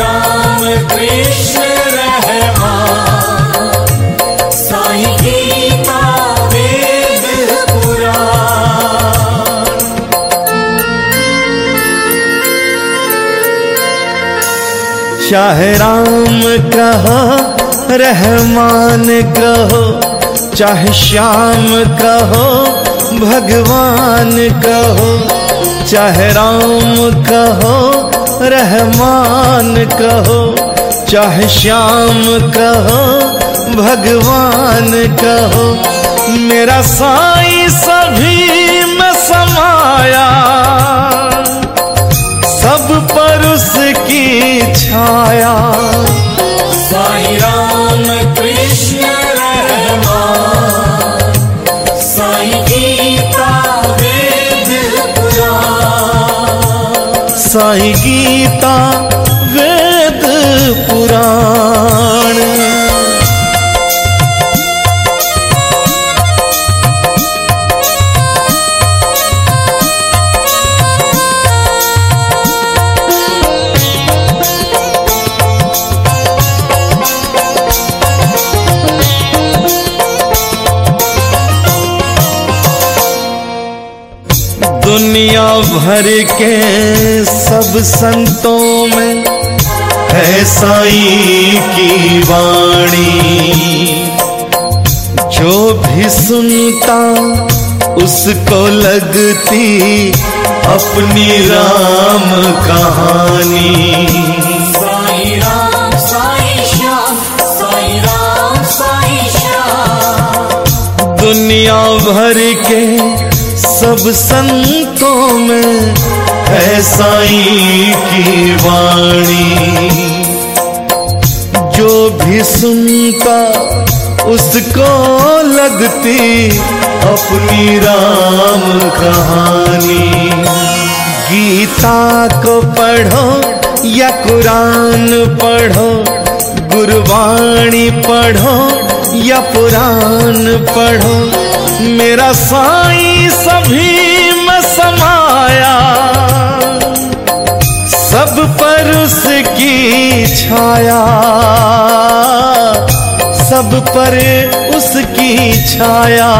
राम कृष्ण चाहे राम कहो, रहमान कहो, चाहे श्याम कहो, भगवान कहो, चाहे राम कहो रहमान कहो चाहे श्याम कहो भगवान कहो मेरा साई सभी साई गीता वेद पुराण। दुनिया भर के सब संतों में है साई की वाणी। जो भी सुनता उसको लगती अपनी राम कहानी। साई राम साई श्याम साई राम साई श्याम। दुनिया भर के सब संतों में है साई की वाणी। जो भी सुनता उसको लगती अपनी राम कहानी। गीता को पढ़ो या कुरान पढ़ो गुरबाणी पढ़ो या पुराण पढ़ो मेरा साई सभी में समाया। सब पर उसकी छाया। सब पर उसकी छाया।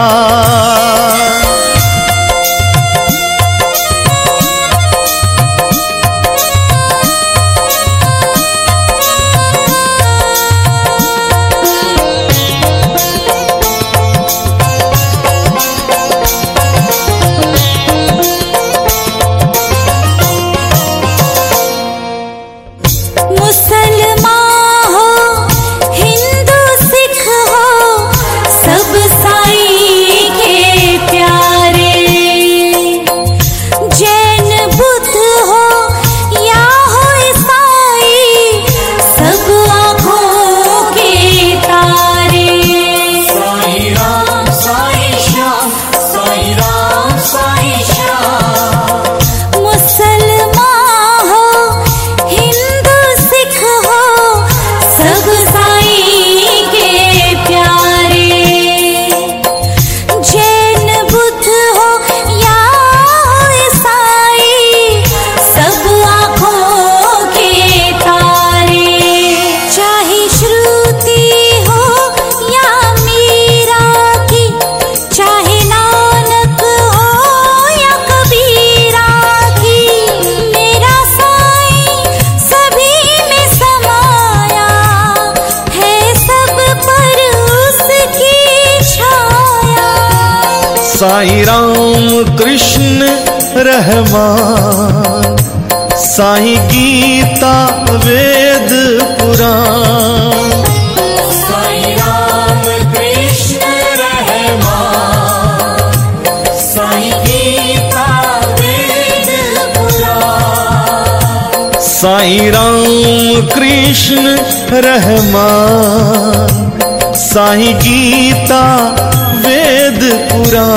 सब साई राम कृष्ण रहमान। साई गीता वेद पुराण। साई राम कृष्ण रहमान। साई गीता वेद पुराण। साई राम कृष्ण रहमान। साई गीता वेद पुराण।